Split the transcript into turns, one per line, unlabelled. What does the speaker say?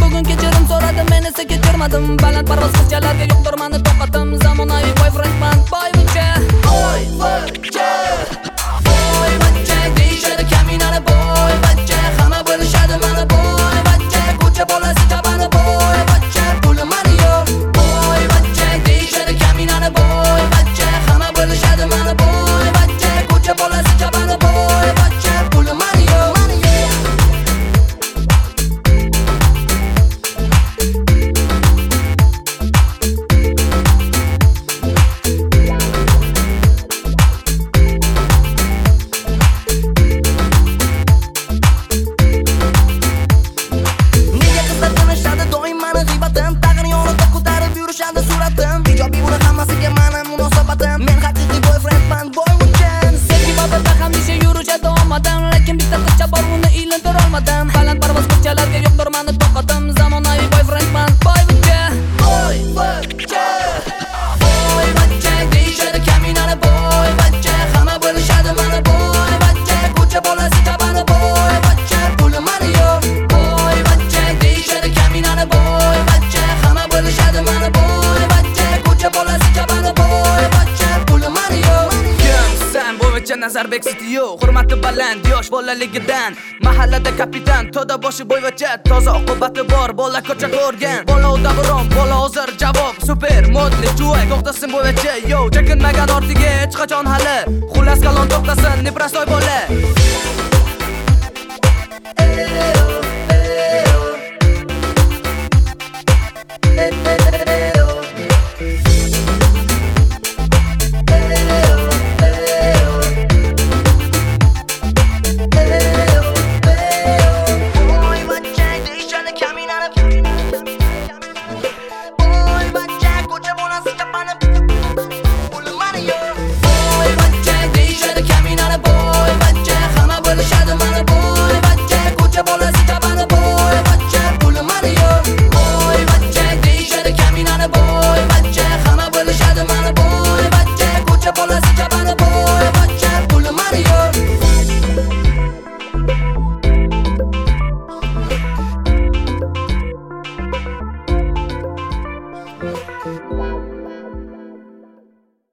Bugün keçirim soradım menesi keçirmedim Baland parvaz kızcalarga yokturmani to'qatim Zamonaviy boyfriendman
boy o'sha nazarbek studio hurmati baland yosh bolaligidan. Mahallada kapitan to'da boshi bo'yvacha toza oqibati bor bola ko'cha ko'rgan. Bola davron bola hozir javob super modli juvay to'xtasin bo'yvacha yo chekinmagan ortiga hech qachon hali. Xullas kalon to'xtasin непростой bola.